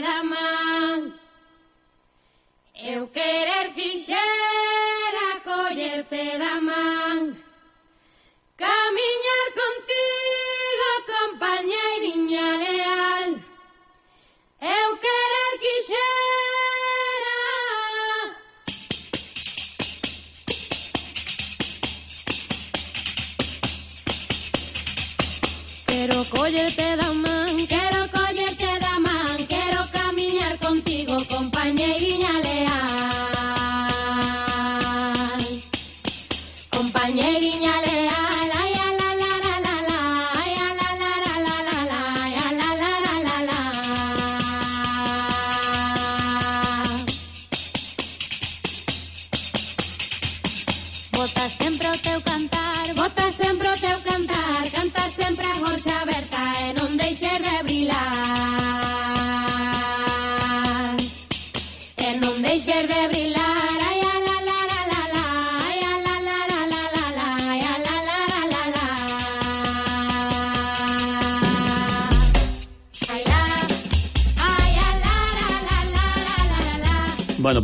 da man Eu querer quixera collerte da man Camiñar contigo, compañeiriña leal. Eu querer quixera Quero collerte da man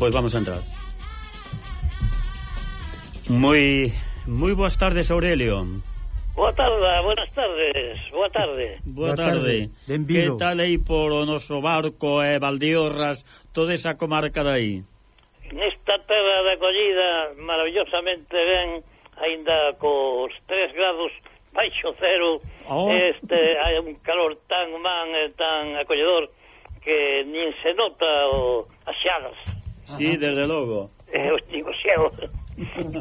Pois vamos a entrar. Moi moi boas tardes, Aurelio. Boa tarde, buenas tardes. Boa tarde. Boa tarde. tarde. Que tal aí por o noso barco e eh, toda esa comarca de aí? Nesta terra de acollida maravillosamente ben, aínda cos 3 grados baixo cero, oh. este hai un calor tan man e tan acolledor que nin se nota o, as xagas. Sí, desde logo. Eh, os digo xeo.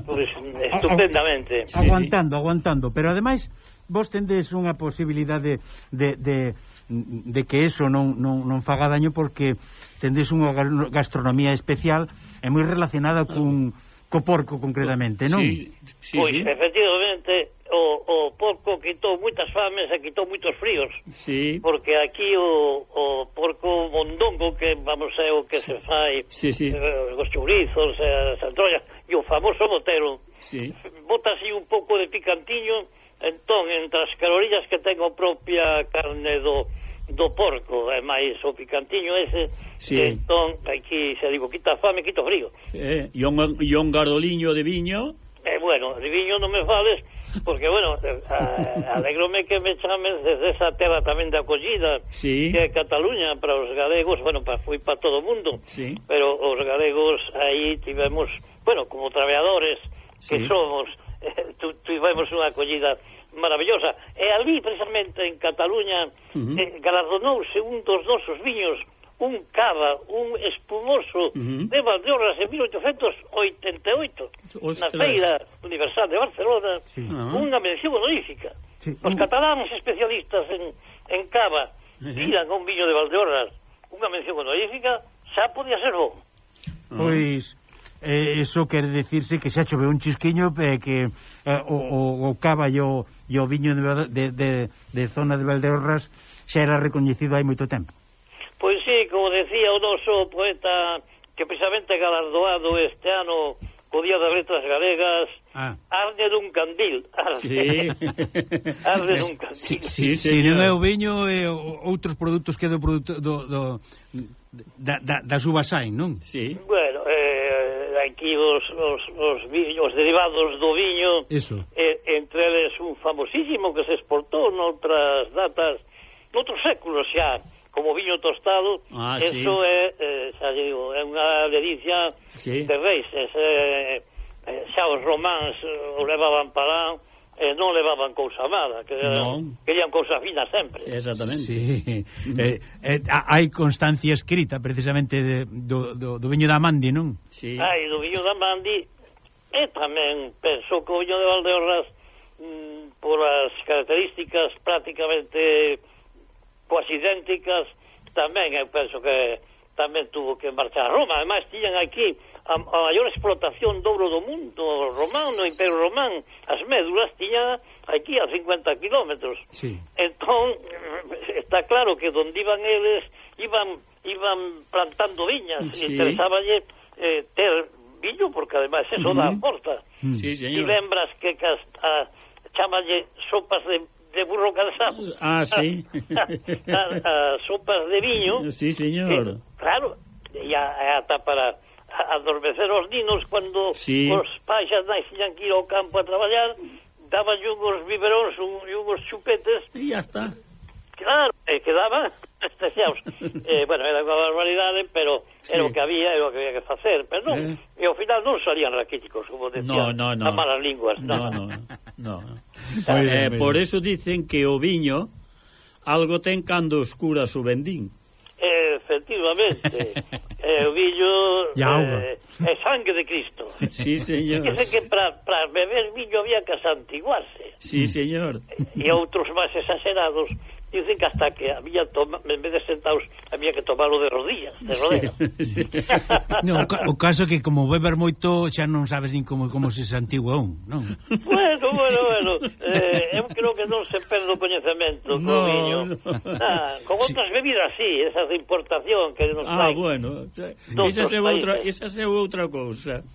Pois estupendamente. Sí, aguantando, sí. aguantando, pero ademais vos tendes unha posibilidade de, de, de que eso non, non, non faga daño porque tendes unha gastronomía especial e moi relacionada cun co porco concretamente, non? Sí, sí, pois, sí. efectivamente, o, o porco quitou moitas fames e quitou moitos fríos. Sí. Porque aquí o, o porco mondongo, que vamos, é o que se fai, sí, sí. Eh, os chourizos, eh, as antrollas, e o famoso botero. Sí. Bota así un pouco de picantiño, entón, entre as calorías que ten a propia carne do do porco, é máis o picantiño ese, sí. que entón, aquí se digo, quita fame, quita frío. Eh, e un, e un gardoliño de viño? Eh, bueno, de viño non me fales, porque, bueno, eh, a, alegrome que me chames desde esa terra tamén de acollida, sí. que é Cataluña, para os galegos, bueno, para, foi para todo o mundo, sí. pero os galegos aí tivemos, bueno, como traballadores que sí. somos, eh, tu, tivemos unha acollida maravillosa. E ali, precisamente, en Cataluña, uh -huh. eh, galardonouse un dos nosos viños, un cava, un espumoso uh -huh. de Valdeorras en 1888, Ostras. na Feira Universal de Barcelona, sí. Ah. unha mención honorífica. Sí. Os cataláns especialistas en, en cava uh -huh. tiran un viño de Valdeorras unha mención honorífica, xa podía ser bon. Pois... Uh -huh eh, eso quer decirse que xa choveu un chisquiño eh, que eh, o, o, o cava e o, e o viño de, de, de, de zona de Valdeorras xa era recoñecido hai moito tempo. Pois sí, como decía o noso poeta que precisamente galardoado este ano co Día das Letras Galegas, ah. arde dun candil. Arde, sí. arde dun candil. Sí, sí, sí, sí non é o viño e outros produtos que do, produto, do, do da, da, das uvas hai, non? Sí. Bueno, aquí os, os, os, viños, os derivados do viño, Eso. E, entre eles un famosísimo que se exportou noutras datas, noutros séculos xa, como viño tostado, ah, eso sí. é, eh, xa digo, é unha delicia sí. de reis, é, eh, xa os románs o levaban para lá, eh, non levaban cousa mala, que non. querían cousa fina sempre. Exactamente. Sí. Eh, eh, hai constancia escrita precisamente de, do, do, do viño da Mandi, non? Sí. Hai do viño da Mandi e tamén penso que o viño de Valdeorras mm, por as características prácticamente coas idénticas tamén eu penso que tamén tuvo que marchar a Roma. Ademais, tiñan aquí a, a maior explotación do ouro do mundo román, no Imperio Román, as médulas tiñan aquí a 50 kilómetros. Sí. Entón, está claro que donde iban eles, iban iban plantando viñas, sí. interesaballe eh, ter viño, porque ademais eso uh -huh. da porta. Mm. Sí, señor. E lembras que cas, a, chamalle sopas de de burro cansado. Ah, sí. A, a, sopas de viño. Sí, señor. Eh, claro, e ata para adormecer os ninos cando sí. os pais nais tiñan que ir ao campo a traballar, daban uns biberóns e uns chupetes. E ya está. Claro, e quedaba estaciados. eh, bueno, era unha barbaridade, pero sí. era o que había, era o que había que facer, pero non, eh. e ao final non salían raquíticos, como decían no, no, no. a malas linguas. No, no, no. no. no. Bien, eh, por eso dicen que o viño algo ten cando oscura o vendín. Eh, efectivamente. eh, o viño eh, é sangue de Cristo. Sí, señor. Fíjese que para beber viño había que santiguarse. Sí, señor. E outros máis exagerados dicen que hasta que había toma, en vez de sentados había que tomalo de rodillas, de rodelas. Sí, sí. no, o, ca o caso que como beber moito xa non sabes nin como como se santigua un, non? Bueno, bueno, bueno, eh, eu creo que non se perde o coñecemento no, co viño. No. Ah, con outras sí. bebidas sí, esas de importación que nos Ah, traen bueno, esa é outra, esa é outra cousa.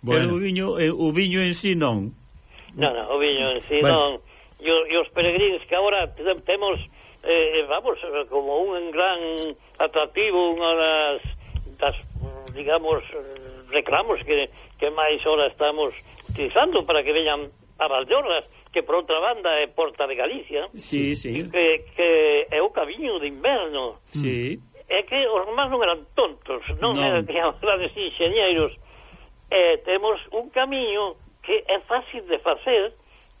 Bueno. Pero o viño, eh, o viño en si sí non. Non, non, o viño en si sí bueno. non e, e os peregrinos que agora temos eh, eh vamos, eh, como un gran atractivo, unha das, das digamos, reclamos que, que máis ora estamos utilizando para que veñan a Valdeorras, que por outra banda é Porta de Galicia, sí, sí. Que, que é o camiño de inverno. Sí. É que os romanos non eran tontos, non, non. eran grandes ingenieros. Eh, temos un camiño que é fácil de facer,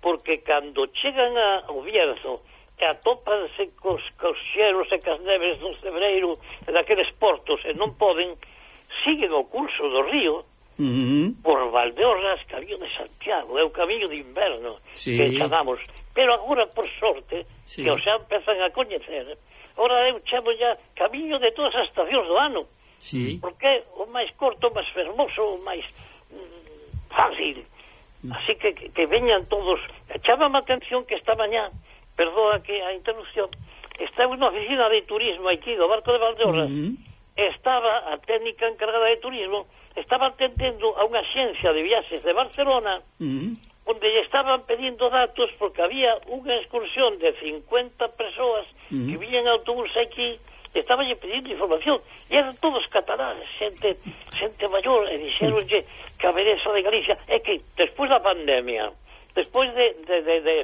porque cando chegan a, ao Bierzo e atópanse cos, cos xeros e cas neves do Cebreiro e daqueles portos e non poden, siguen o curso do río uh -huh. por Valdeorras, Camiño de Santiago, é o camiño de inverno sí. que chamamos. Pero agora, por sorte, sí. que os xa empezan a coñecer, ora eu chamo ya camiño de todas as estacións do ano. Sí. Porque o máis corto, o máis fermoso, o máis mm, fácil Así que que veñan todos. Chámame a atención que esta mañá, perdoa que a interrupción, está unha oficina de turismo aquí do Barco de Valdeorras, uh -huh. estaba a técnica encargada de turismo, estaba atendendo a unha xencia de viaxes de Barcelona, uh -huh. onde lle estaban pedindo datos porque había unha excursión de 50 persoas uh -huh. que vían autobús aquí, estaba lle pedindo información e eran todos catalanes, xente, xente maior, e dixeronlle que a beleza de Galicia é que despois da pandemia, despois de, de, de, de,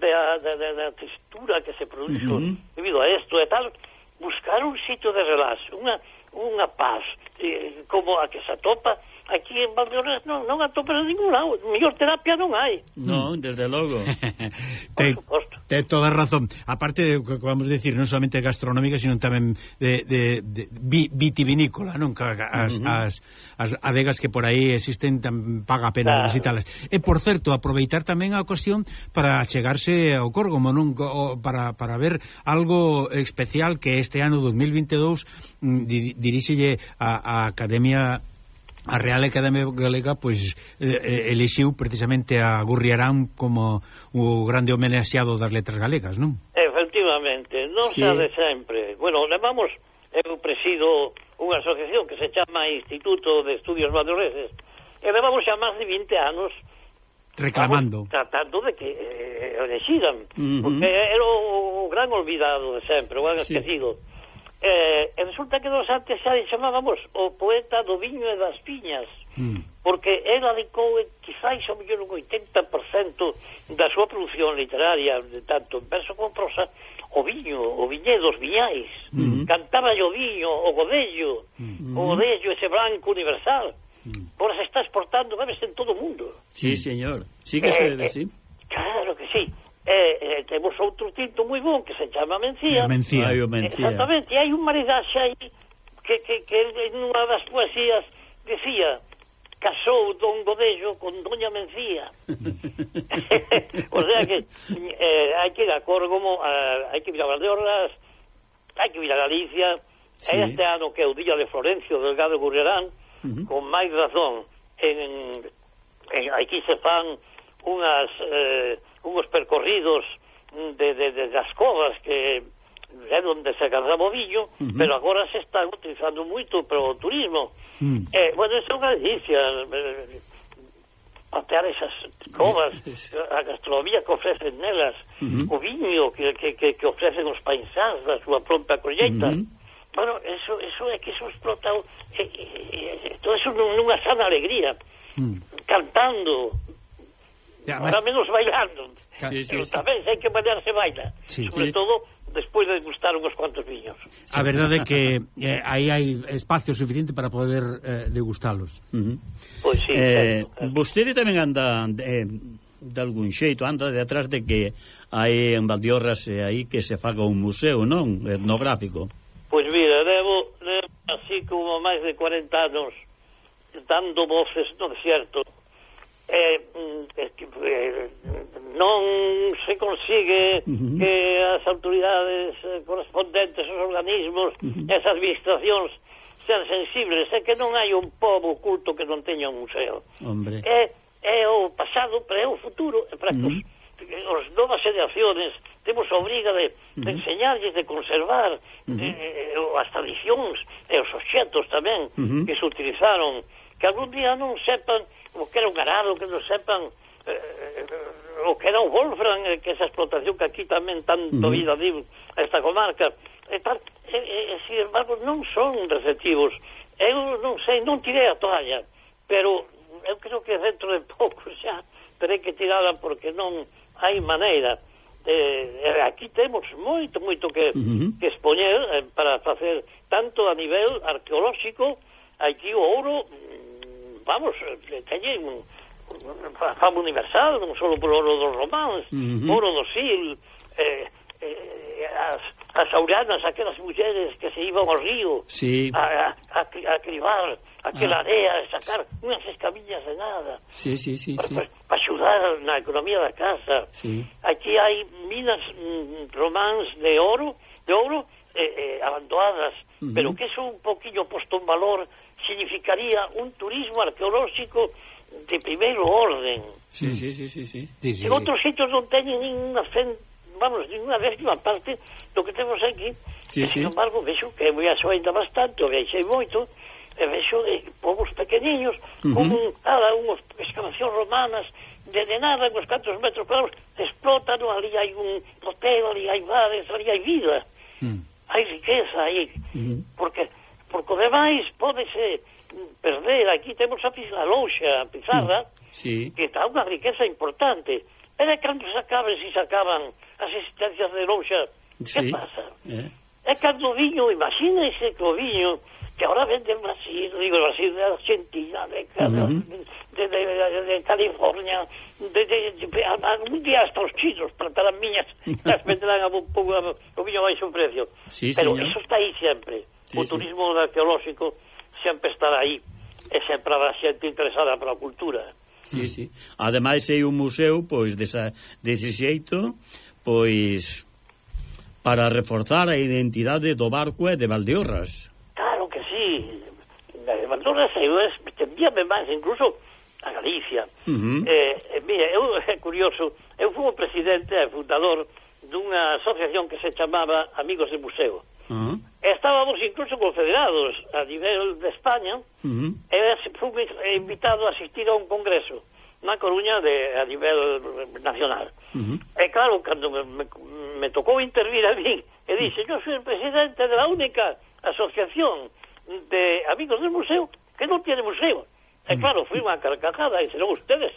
de, a, de, de, de textura que se produxo uh -huh. debido a isto e tal, buscar un sitio de relax, unha, unha paz, eh, como a que se atopa aquí en Valdeorras non, non atopas en ningún lado. Mellor terapia non hai. Non, desde logo. Por te, suposto. Te toda razón. Aparte de que vamos decir, non solamente gastronómica, sino tamén de, de, de vitivinícola, non? As, uh -huh. as, as adegas que por aí existen tan paga pena claro. visitalas. E, por certo, aproveitar tamén a ocasión para chegarse ao Córgomo, non? O, para, para ver algo especial que este ano 2022 mm, di, diríxelle a, a Academia a Real Academia Galega pois eh, eh elixiu precisamente a Gurriarán como o grande homenaxeado das letras galegas, non? Efectivamente, non sí. xa de sempre. Bueno, levamos, eu presido unha asociación que se chama Instituto de Estudios Madrureses, e levamos xa máis de 20 anos reclamando. Tratando de que eh, elexiran, uh -huh. porque era o gran olvidado de sempre, o gran sí. esquecido. Sí eh, e resulta que dos antes xa chamábamos o poeta do viño e das viñas mm. porque ela dedicou eh, quizáis o mellor un 80% da súa produción literaria de tanto en verso como prosa o viño, o viñedo, os viñais mm -hmm. cantaba o viño, o godello mm -hmm. o godello ese branco universal mm. Por se está exportando, bebes en todo o mundo Sí, señor, sí que eh, se debe, eh, sí Claro que sí eh, e temos outro tinto moi bon que se chama Mencía. Mencía, o Mencía. Exactamente, e hai un maridaxe aí que, que, que en unha das poesías decía casou Don Godello con Doña Mencía. o sea que eh, hai que ir a Córgomo, a, hai que ir a Valdeorras, hai que ir a Galicia, sí. e este ano que é o día de Florencio Delgado Gurrerán, uh -huh. con máis razón, en, en, aquí se fan unhas eh, unhos percorridos de, de, de das covas que é onde se agarraba o viño, uh -huh. pero agora se está utilizando moito para o turismo. Uh -huh. eh, bueno, é unha delicia eh, patear esas covas, a gastronomía que ofrecen nelas, uh -huh. o viño que, que, que, que ofrecen os paisáns da súa pronta colleita. Uh -huh. Bueno, eso, eso é que eso explota eh, eh, eh, todo eso nunha sana alegría, uh -huh. cantando, Ahora menos bailando. Sí, sí, Pero tamén hai que bailar se baila. Sí, Sobre sí. todo despois de degustar uns cuantos viños. A verdade é que eh, aí hai espacio suficiente para poder eh, degustalos. Uh -huh. Pois sí, eh, claro. Vostede tamén anda eh, de algún xeito, anda de atrás de que hai en Valdiorras e eh, aí que se faga un museo, non? Etnográfico. Pois mira, levo, levo así como máis de 40 anos dando voces no deserto eh, mm, eh, non se consigue uh -huh. que as autoridades eh, correspondentes, os organismos, uh -huh. esas administracións ser sensibles, é que non hai un pobo culto que non teña un museo. Hombre. É, é o pasado, pero é o futuro, é para uh -huh. os, os novas generaciones temos a obriga de, de enseñarlles, de conservar uh -huh. de, eh, as tradicións e os obxetos tamén uh -huh. que se utilizaron, que algún día non sepan o que era un garado, que non sepan eh, o que era o Wolfram, eh, que esa explotación que aquí tamén tanto vida diu esta comarca, e tal, e, e, e, sin embargo, non son receptivos. Eu non sei, non tirei a toalla, pero eu creo que dentro de pouco xa terei que tirala porque non hai maneira. Eh, aquí temos moito, moito que, uh -huh. que expoñer eh, para facer tanto a nivel arqueolóxico, aquí o ouro vamos, eh, teñen fama universal, non só por oro dos románs, uh -huh. oro do sil, eh, eh, as, as auranas, aquelas mulleres que se iban ao río sí. a, a, a cribar aquela ah. area, a sacar unhas escamiñas de nada sí, sí, sí, para, sí. para, para axudar na economía da casa. Sí. Aquí hai minas mm, románs de oro, de ouro eh, eh, abandonadas, uh -huh. pero que son un poquinho posto en valor significaría un turismo arqueolóxico de primeiro orden. Sí, mm. sí, sí, sí, sí. sí, sí en outros sitios non teñen ninguna cen, vamos, ninguna décima parte do que temos aquí. Sí, e, sin sí. embargo, vexo que viaxo ainda bastante, o viaxei moito, e vexo de povos pequeniños, uh -huh. con nada, unhas excavacións romanas, de, de nada, uns cantos metros cuadrados, explotan, ali hai un hotel, ali hai bares, ali hai vida, mm. uh -huh. hai riqueza, aí. Uh -huh. Porque porque o demais pódese perder. Aquí temos a, a louxa, a pizarra, mm, sí. que está unha riqueza importante. Pero é cando se acaben, se sacaban as existencias de louxa, sí. que pasa? Eh. É cando o viño, imagínese que o viño, que ahora vende en Brasil, digo, Brasil de Argentina, de, uh -huh. de, de, de, de California, de, de, de, de, algún día hasta os chinos plantarán miñas, las venderán a un pouco, o viño baixo un precio. Sí, Pero señor. eso está aí sempre sí, o turismo sí. arqueolóxico sempre estará aí e sempre habrá xente interesada para a cultura. Sí, sí. Ademais é un museo pois desa, dese xeito pois para reforzar a identidade do barco e de Valdeorras. Claro que sí. Valdeorras eu extendíame máis incluso a Galicia. Uh eh, -huh. eh, mira, eu, é curioso, eu fui o presidente e fundador dunha asociación que se chamaba Amigos de Museo. Uh -huh. Estábamos incluso confederados a nivel de España uh -huh. e fui invitado a asistir a un congreso na Coruña de, a nivel nacional. Uh -huh. E claro, cando me, me, me tocou intervir a mí, e dixe, yo soy el presidente de la única asociación de amigos del museo que non tiene museo. E claro, fui unha carcajada, e dixeron ustedes,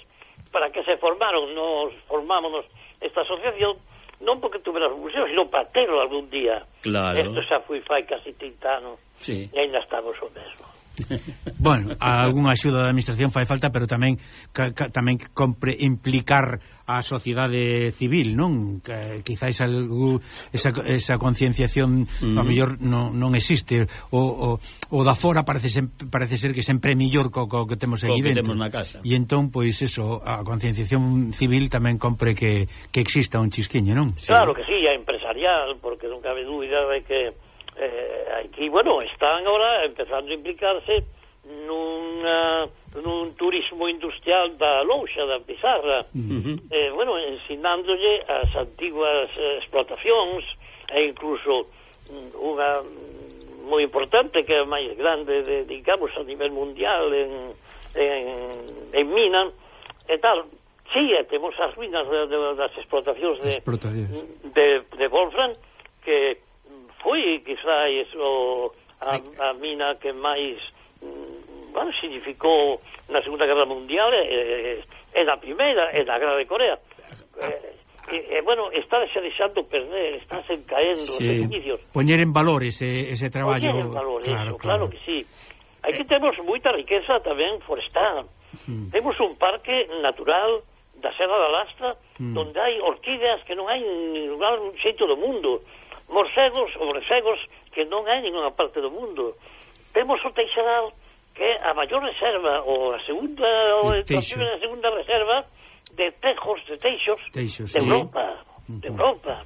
para que se formaron, nos formámonos esta asociación, non porque tuveras un museo, sino para terlo algún día. Claro. Isto xa fui fai casi 30 anos. Sí. E ainda estamos o mesmo. bueno, algunha axuda da administración fai falta, pero tamén ca, ca, tamén compre implicar a sociedade civil, non? Que, quizáis algo, esa, esa concienciación mm. -hmm. a mellor non, non existe o, o, o da fora parece sem, parece ser que sempre é mellor co, co que temos aí dentro. Temos na casa. E entón pois eso, a concienciación civil tamén compre que, que exista un chisquiño, non? Claro sí. que sí, a empresarial, porque non cabe dúbida de que eh, aquí, bueno, están ahora empezando a implicarse nunha, nun eh, turismo industrial da louxa, da pizarra. Uh -huh. eh, bueno, ensinándolle as antiguas eh, explotacións e incluso mm, unha moi importante que é a máis grande, de, digamos, a nivel mundial en, en, en Mina e tal. Sí, temos as ruínas de, de, das explotacións de, de, de Wolfram que foi quizás o, a, a mina que máis mm, bueno, significou na Segunda Guerra Mundial eh, eh, e, e na Primeira e na Guerra de Corea eh, e, e eh, bueno, está xa deixando perder, está sen caendo sí. os edificios. Poñer en valor ese, ese traballo. Poñer en valor, claro, eso, claro, claro que sí. Aquí eh... temos moita riqueza tamén forestal. Mm. Temos un parque natural da Serra da Lastra, mm. donde hai orquídeas que non hai en ningún lugar xeito do mundo morcegos ou que non hai ninguna parte do mundo. Temos o Teixeral que é a maior reserva ou a segunda ou a segunda reserva de tejos, de teixos, teixos de Europa, sí. de Europa.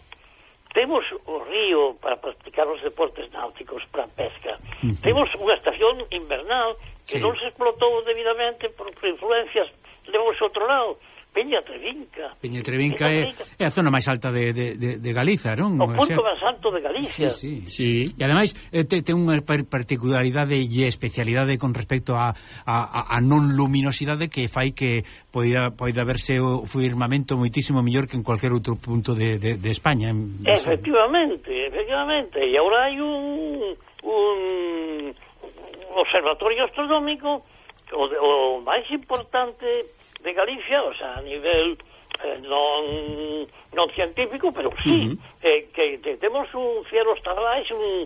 Temos o río para practicar os deportes náuticos, para a pesca. Uh -huh. Temos unha estación invernal que sí. non se explotou debidamente por influencias de vos outro lado. Peña Trevinca. Peña Trevinca é, é a zona máis alta de, de, de, de Galiza, non? O punto o sea, máis alto de Galicia. Sí, sí. sí. E ademais eh, te, ten unha particularidade e especialidade con respecto a, a, a non luminosidade que fai que poida, poida verse o firmamento moitísimo mellor que en cualquier outro punto de, de, de España. Efectivamente, efectivamente. E agora hai un, un observatorio astronómico o, o máis importante de Galicia, o sea, a nivel eh, non, non científico, pero sí, uh -huh. eh, que, que temos un cielo tardáis un,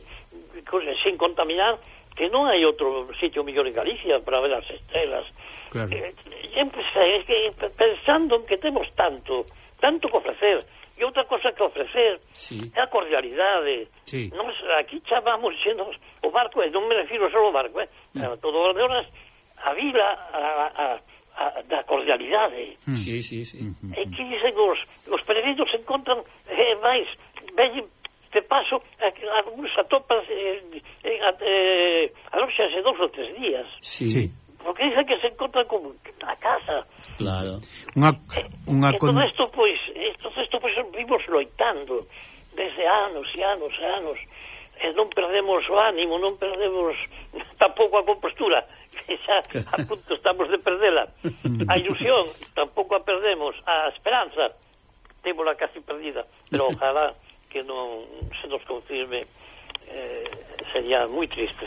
sin contaminar que non hai outro sitio mellor en Galicia para ver as estrelas. Claro. Eh, empecé, es que pensando en que temos tanto, tanto que ofrecer, e outra cosa que ofrecer sí. é a cordialidade. Sí. Nos, aquí chamamos xenos o barco, e non me refiro só ao barco, eh, mm. a todo o de horas, a vila, a, a, a a, da cordialidade. Mm. Sí, sí, sí. Hmm, hmm, e hmm. que dicen os, os peregrinos se encontran eh, máis, veñen de paso, algúns atopas, eh, eh, eh, aloxase dos ou tres días. Sí. sí. Porque dicen que se encontran como a casa. Claro. Unha, eh, unha e, con... todo isto, pois, todo isto, pois, vimos loitando desde anos e anos e anos. E non perdemos o ánimo, non perdemos tampouco a compostura. Que xa, a acabamos de perdela. A ilusión tampouco a perdemos, a esperanza témola casi perdida, pero ojalá que non se nos confirme eh, sería moi triste.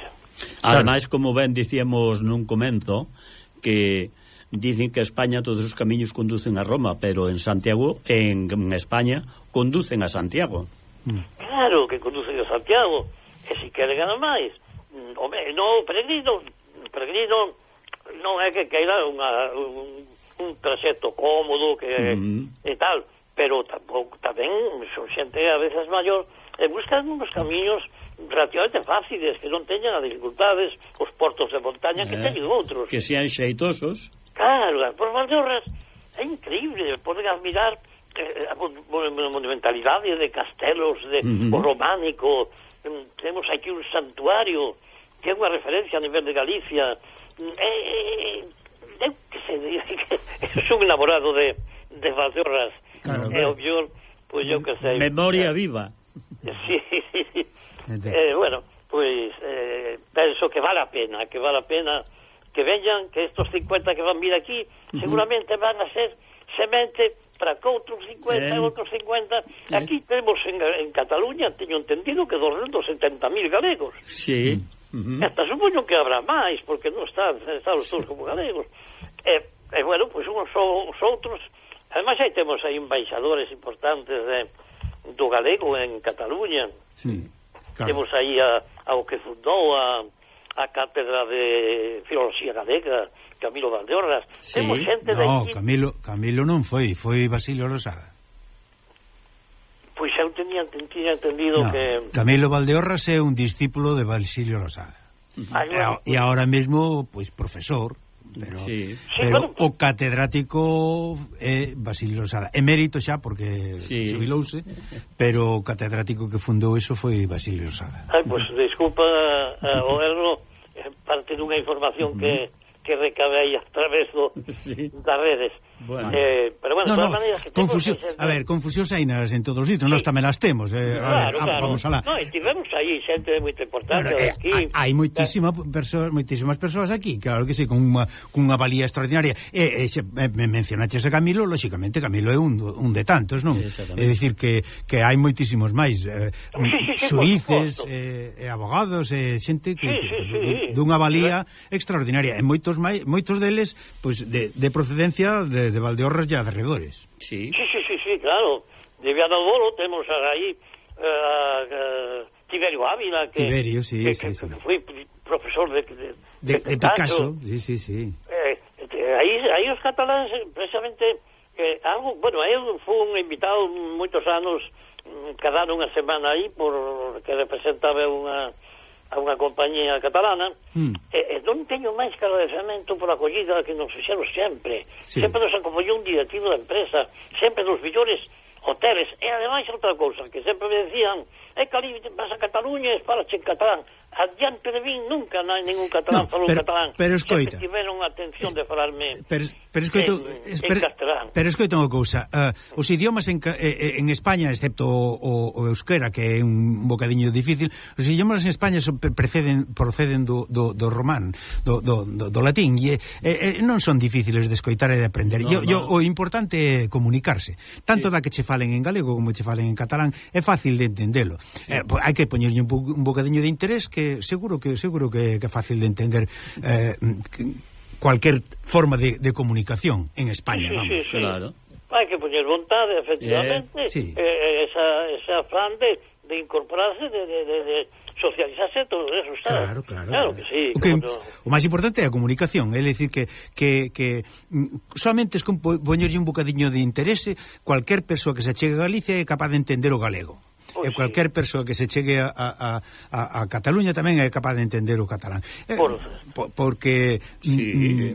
Ademais, como ben dicíamos nun comento, que dicen que España todos os camiños conducen a Roma, pero en Santiago, en, en España, conducen a Santiago. Mm. Claro que conducen a Santiago, e se queren ganar máis. Mm, home, no, peregrino, peregrino, non é que queira unha, un, un traxecto cómodo que, mm. e tal, pero tampouco tamén son xente a veces maior e buscan uns camiños relativamente fáciles, que non teñan as dificultades, os portos de montaña eh, que teñen outros. Que sean xeitosos. Claro, por Valdeorras é increíble, poden admirar eh, a monumentalidade de castelos, de uh -huh. o románico, mm, temos aquí un santuario que é unha referencia a nivel de Galicia, eh, eh, eh, eh eu que sei, eu son enamorado de, de Valdeorras, claro, é o mellor, pois eu que sei. Memoria viva. Sí, eh, bueno, pois eh, penso que vale a pena, que vale a pena que veñan que estos 50 que van vir aquí seguramente van a ser semente para outros 50 e outros 50. Aquí temos en, en Cataluña, teño entendido que 270.000 galegos. Sí. Uh -huh. Hasta supoño que habrá máis, porque non están, están os todos como galegos. E, e bueno, pois pues, uns os outros... Ademais, aí temos aí embaixadores importantes de, do galego en Cataluña. Sí, claro. Temos aí a, ao que fundou a, a Cátedra de Filoloxía Galega, Camilo Valdeorras. Sí, Temos xente no, de Camilo, Camilo non foi, foi Basilio Rosada. Pois eu tenía, tenía entendido no, que... Camilo Valdeorras é un discípulo de Basilio Rosada. Ah, e, e agora mesmo, pois, profesor, pero, sí. pero sí, o catedrático é eh, Basilio Rosada. emérito xa porque sí. subilouse pero o catedrático que fundou eso foi Basilio Rosada. Ai, pois pues, disculpa eh, o erro parte dunha información que, que recabei a través do, sí. das redes. Bueno. Eh, pero bueno, no, no, maneiras que confusión, que a ver, confusión hainas en todos os sitios, sí. nós tamén as temos, eh, claro, a ver, ah, claro. vamos alá. No, tivemos aí xente moito importante bueno, eh, aquí. Hai moitísima persoas, moitísimas persoas aquí, claro que sí, con unha cunha valía extraordinaria. E eh, eh, me mencionaches a Camilo, lóxicamente Camilo é un, un de tantos, non? É dicir que que hai moitísimos máis eh, sí, sí, sí, suíces, eh, eh, abogados, eh, xente que, sí, que, sí, que sí, dunha valía sí. extraordinaria. E moitos máis, moitos deles pois pues, de, de procedencia de de, Valdeorras e arredores. Sí. Sí, sí, sí, sí, claro. De Bolo temos aí uh, eh, uh, eh, Tiberio Ávila, que, Tiberio, sí, que, sí, que, sí. que foi profesor de, de, de, de, de Picasso. Sí, sí, sí. Eh, aí, aí os cataláns precisamente eh, algo, bueno, eu fui un invitado moitos anos mm, cada unha semana aí por que representaba unha a unha compañía catalana mm. e, e non teño máis que agradecemento pola acollida que nos fixeron sempre sí. sempre nos acompañou un directivo da empresa sempre nos millores hoteles e ademais outra cousa que sempre me decían é que ali vas a Cataluña e falas en catalán. Adiante de min nunca non hai ningún catalán no, falou pero, catalán. Pero escoita. Sempre tiveron atención de falarme eh, pero, pero escoito, en, esper, en castelán. Pero escoita unha cousa. Uh, os idiomas en, eh, en España, excepto o, o euskera, que é un bocadiño difícil, os idiomas en España son, preceden, proceden do, do, do román, do, do, do, do latín, e, e, e non son difíciles de escoitar e de aprender. No, yo, no. Yo, o importante é comunicarse. Tanto sí. da que che falen en galego como che falen en catalán, é fácil de entendelo. Eh, hai que poñerlle un, bo, un bocadiño de interés que seguro que seguro que é fácil de entender eh, cualquier forma de, de comunicación en España, sí, vamos. Sí, sí. Claro. Hai que poñer vontade, efectivamente, eh, sí. eh, esa, esa afán de, de incorporarse, de, de, de, de socializarse todo eso, está. Claro, claro. Claro que sí. O, que, o máis importante é a comunicación, é dicir que que que mm, solamente es con poñerlle un bocadiño de interese, cualquier persoa que se achegue a Galicia é capaz de entender o galego. Pois, e cualquier sí. persoa que se chegue a, a, a, a Cataluña tamén é capaz de entender o catalán. Eh, Por... porque sí, mm, mm eh,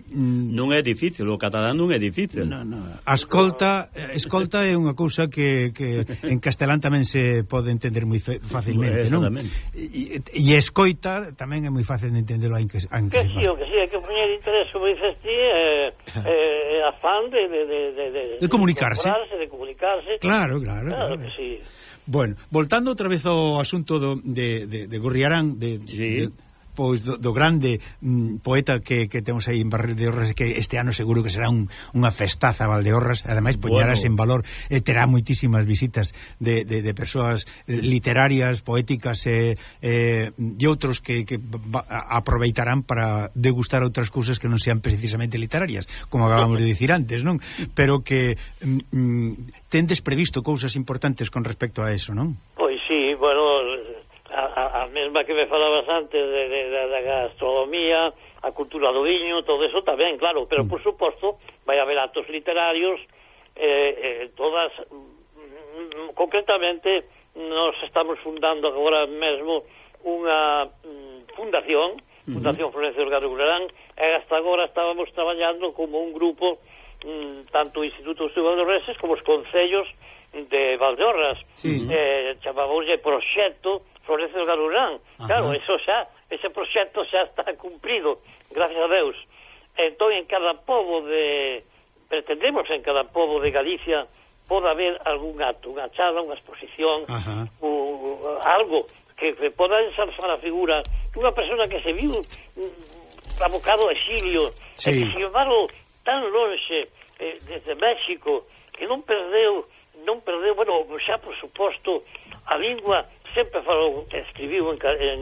non é difícil, o catalán non é difícil. No, no. Ascolta, escolta é unha cousa que, que en castelán tamén se pode entender moi facilmente, non? E, e escoita tamén é moi fácil de entenderlo en que, en que, que sí, o que sí, é que poñer interés sobre dices ti é eh, afán de de, de, de, de, de comunicarse. de comunicarse. Claro, claro. claro, claro. Que sí. Bueno, voltando outra vez ao asunto do, de, de, de Gurriarán, de, sí. de, pois do, do grande mm, poeta que, que temos aí en Barril de que este ano seguro que será un, unha festaza Valdeorras, ademais poñarás bueno. en valor e terá moitísimas visitas de, de, de persoas eh, literarias poéticas e, eh, eh e outros que, que aproveitarán para degustar outras cousas que non sean precisamente literarias como acabamos de dicir antes, non? Pero que mm, mm tendes previsto cousas importantes con respecto a eso, non? mesma que me falabas antes de, de, de, da gastronomía, a cultura do viño, todo eso tamén, claro, pero mm. por suposto vai haber actos literarios eh, eh, todas mm, concretamente nos estamos fundando agora mesmo unha mm, fundación, mm-hmm. Fundación uh -huh. Florencio Orgado Gurarán, e hasta agora estábamos traballando como un grupo mm, tanto o Instituto Estudo de Reses como os concellos de Valdorras sí. eh, chamaboulle proxecto Florece do Galurán Ajá. claro, eso xa, ese proxecto xa está cumprido gracias a Deus entón en cada povo de pretendemos en cada povo de Galicia poda haber algún acto, unha charla, unha exposición Ajá. u, algo que, que poda ensalzar a figura dunha persona que se viu mm, abocado a exilio sí. Eh, e que se llevaron tan longe eh, desde México que non perdeu non perdeu, bueno, xa por suposto a lingua sempre falou, escribiu en, en,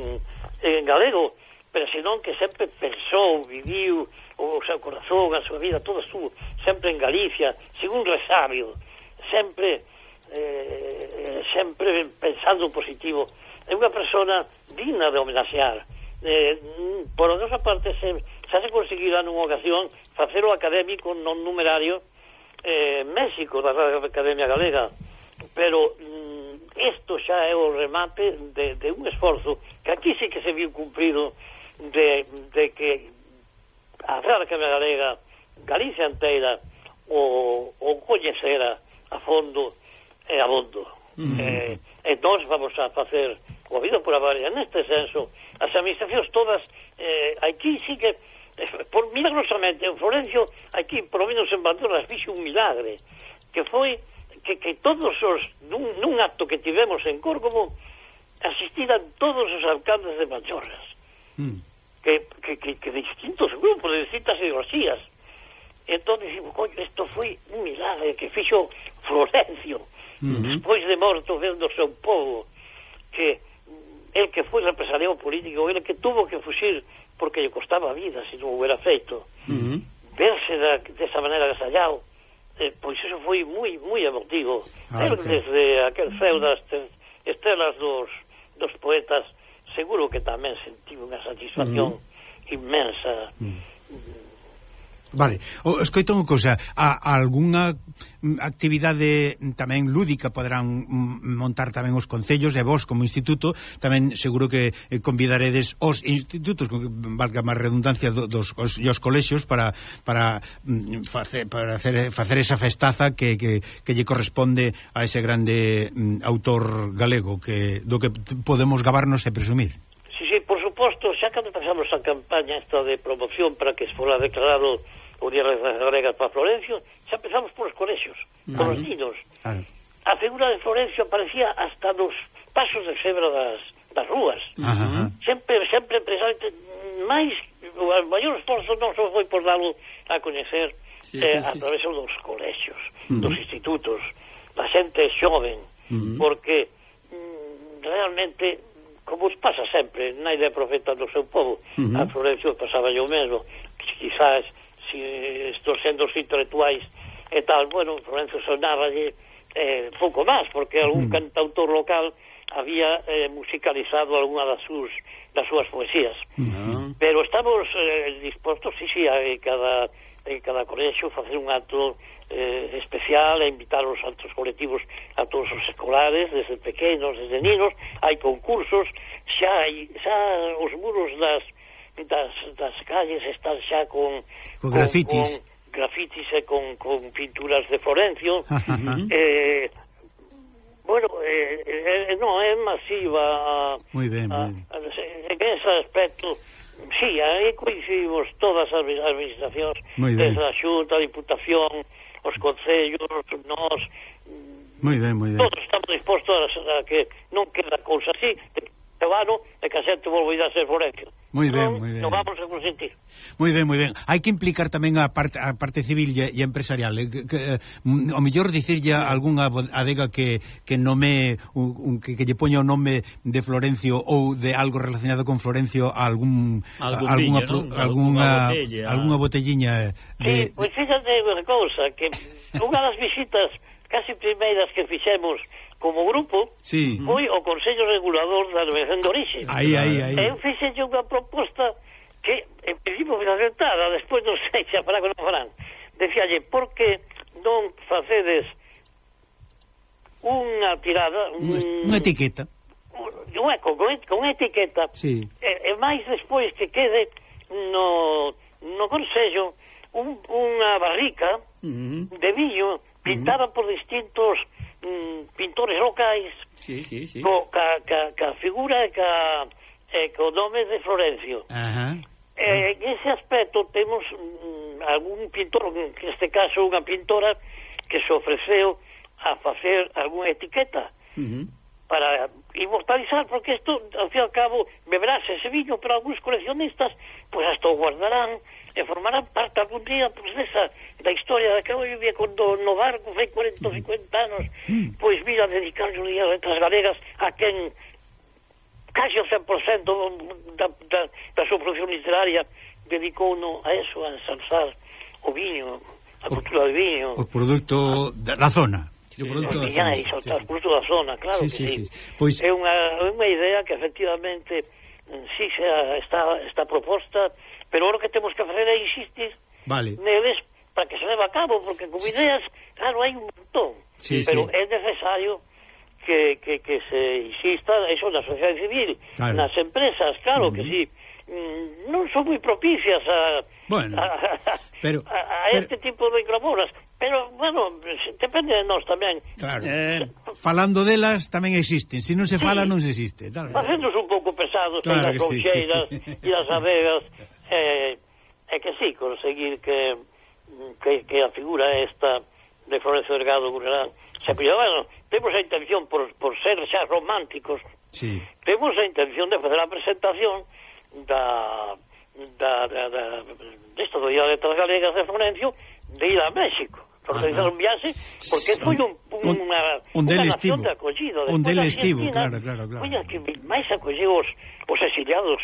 en galego, pero senón que sempre pensou, viviu, o seu corazón, a súa vida, todo estuvo sempre en Galicia, según resabio, sempre eh, sempre pensando positivo. É unha persona digna de homenaxear. Eh, por a nosa parte, se, xa se conseguirá nunha ocasión facer o académico non numerario eh, México da Radio Academia Galega pero mm, isto xa é o remate de, de un esforzo que aquí sí que se viu cumprido de, de que a Real Academia Galega Galicia inteira o, o coñecera a fondo e a bondo mm. eh, entón vamos a facer o vida por a varia neste senso as administracións todas eh, aquí sí que por, milagrosamente en Florencio aquí polo menos en Bandoras fixe un milagre que foi que, que todos os nun, nun acto que tivemos en Córgobo asistiran todos os alcaldes de Machorras mm. que, que, que, que de distintos grupos de distintas ideologías entón dicimos, coño, isto foi un milagre que fixo Florencio mm -hmm. despois de morto vendo o seu povo que el que foi represaliado político el que tuvo que fuxir porque lle costaba a vida se non houbera feito. Uh -huh. Verse da, desa maneira gasallado, eh, pois iso foi moi moi emotivo. Ah, okay. Desde aquel ceu das estelas dos, dos poetas, seguro que tamén sentiu unha satisfacción uh -huh. inmensa. Uh -huh Vale, o, escoito unha cousa, a, a algunha mm, actividade tamén lúdica poderán mm, montar tamén os concellos e vos como instituto. Tamén seguro que eh, convidaredes os institutos, mm, valga máis redundancia do, dos os, os colexios para para facer para hacer, facer esa festaza que, que, que lle corresponde a ese grande autor galego que do que podemos gabarnos e presumir. Sí, sí, por suposto, xa cando pasamos a campaña esta de promoción para que se fora declarado o Día Gregas para Florencio, xa empezamos polos colexios, polos uh -huh. niños. Claro. A figura de Florencio aparecía hasta nos pasos de cebra das, das rúas. Uh -huh. Sempre, sempre presente, máis, o maior esforzo non só foi por dalo a coñecer sí, eh, sí, a sí, través sí. dos colexios, uh -huh. dos institutos, da xente xoven, uh -huh. porque mm, realmente como os pasa sempre, naide profeta do seu povo, uh -huh. a Florencio pasaba yo mesmo, quizás estos centros intelectuais e tal, bueno, Florencio de eh, pouco máis, porque algún mm. cantautor local había eh, musicalizado algunha das sús das súas poesías. Uh. Pero estamos eh, dispostos, sí, sí, a cada en cada colexio facer un acto eh, especial e invitar os altos colectivos a todos os escolares, desde pequenos, desde ninos, hai concursos, xa, hai, xa os muros das das, das calles están xa con con grafitis. con, grafitis e con, con pinturas de Florencio. Eh, bueno eh, eh, no, é masiva moi ben, a, ben. A, en ese aspecto sí, aí coincidimos todas as administracións desde a Xunta, a Diputación os Concellos, nós. Moi ben, moi ben. Todos estamos dispostos a, a que non queda cousa así, este ano e que a xente volve a ser forense. Moi ben, moi ben. Non vamos a consentir. Moi ben, moi ben. Hai que implicar tamén a parte, a parte civil e, e empresarial. Eh, que, que, o mellor dicirlle a algunha adega que, que nome un, que, que lle poña o nome de Florencio ou de algo relacionado con Florencio a algún Algún algunha viño, ¿no? algunha botella, algunha botelliña de... Sí, pois pues fíjate unha cousa que unha das visitas casi primeiras que fixemos como grupo, sí. foi o Consello Regulador da Denominación de Orixe. Aí, aí, aí. Eu fixe unha proposta que, en principio, foi aceptada, despois non sei se fará con o farán. Decíalle, por que non facedes unha tirada... Un... Unha etiqueta. eco, con, con etiqueta. Sí. E, e máis despois que quede no, no Consello un, unha barrica uh -huh. de viño pintada uh -huh. por distintos mm, pintores locais sí, sí, sí. Co, ca, ca, ca figura e ca, e co nome de Florencio. Ajá. Eh, en ese aspecto temos mm, algún pintor, neste este caso unha pintora, que se ofreceu a facer algunha etiqueta uh -huh. para inmortalizar, porque isto, ao fin e ao cabo, beberase ese viño, pero algúns coleccionistas, pois hasta o guardarán e formarán parte algún día pois, desa, da historia da que eu vivía cando no barco fai 40 ou 50 anos, pois mira, dedicar un día letras galegas a quen casi o 100% da, da, da súa produción literaria dedicou no a eso, a ensalzar o viño, a cultura do viño. O produto da, da zona sí, por da zona. Guisaltar, sí. Os toda da zona, claro sí, que sí. sí. sí. Pois... É unha, é unha idea que efectivamente mm, sí, está, está proposta, pero o que temos que fazer é insistir vale. neles para que se leve a cabo, porque con sí. ideas, claro, hai un montón, sí, pero sí. é necesario que, que, que se insista eso na sociedade civil, claro. nas empresas, claro uh -huh. que sí, mm, non son moi propicias a Bueno, pero, a, a este pero... tipo de glamuras Pero, bueno, depende de nós tamén. Claro. Eh, falando delas, tamén existen. Se non se fala, non se existe. Claro. Facéndonos un pouco pesados claro as concheiras sí. e as abegas. Eh, é que sí, conseguir que, que, que a figura esta de Florencio Delgado Gurelán se pillaba, bueno, temos a intención por, por ser xa románticos, sí. temos a intención de facer a presentación da da, da, da, desta do Dialectas Galegas de Florencio de ir a México organizar un viaxe porque foi un, un, unha, un del unha nación estivo. de acollido Después, un del estivo, claro, claro, claro. foi a que máis acolleu os, os exiliados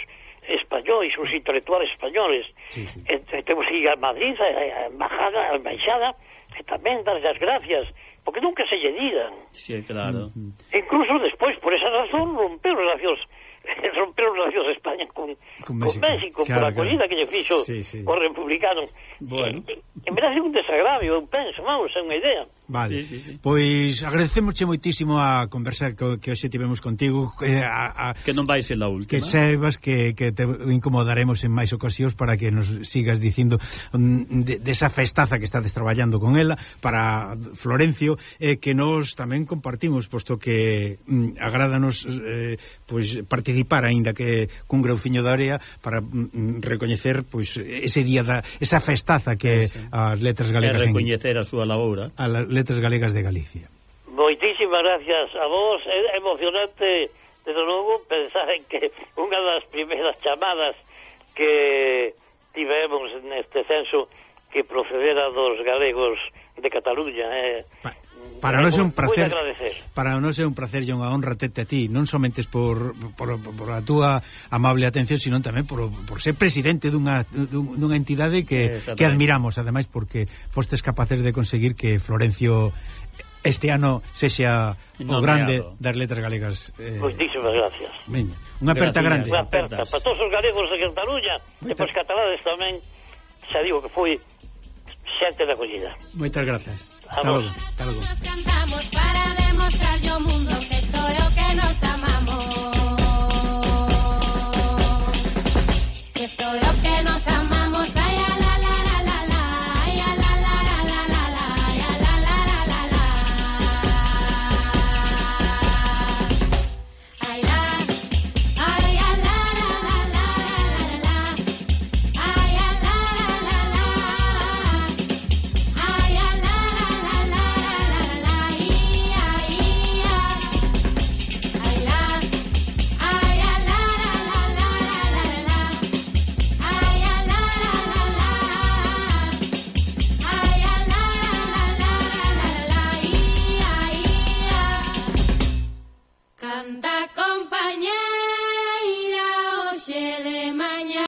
españois, os intelectuales españoles sí, sí. Eh, eh, e, temos que ir a Madrid a, a embajada, a embaixada e tamén darlle as gracias porque nunca se lle diran sí, claro. incluso despois por esa razón rompeu relacións rompeu relacións España con, con México, con México claro, por a acollida claro. que lle fixo sí, sí. o republicano. Bueno. Eh, eh en verdade é un desagravio, eu penso, vamos, é unha idea. Vale, sí, sí, sí. pois agradecémoche moitísimo a conversa que, que hoxe tivemos contigo eh, a, a, Que non vai ser a última Que saibas que, que te incomodaremos en máis ocasións para que nos sigas dicindo um, de, desa de festaza que estades traballando con ela para Florencio eh, que nós tamén compartimos, posto que mm, agrádanos eh, pois, participar participar aínda que cun grauciño de area para mm, mm, recoñecer pois ese día da esa festaza que as letras galegas é recoñecer en, a súa labora. As letras galegas de Galicia. Moitísimas gracias a vos, é emocionante desde logo pensar en que unha das primeiras chamadas que tivemos neste censo que procedera dos galegos de Cataluña, eh, pa Para nós é un placer Para nós é un placer e unha honra tete a ti Non somente por, por, por a túa amable atención Sino tamén por, por ser presidente dunha, dunha entidade que, que admiramos Ademais porque fostes capaces de conseguir que Florencio este ano sexa o grande das letras galegas eh, Moitísimas gracias. Veña, Unha aperta grande. Unha aperta. Para todos os galegos de Cataluña Moita. E para os catalanes tamén Xa digo que foi xente de acollida moitas grazas hasta Vamos. logo, hasta logo. Nos cantamos para demostrar yo mundo que soy o que nos amamos.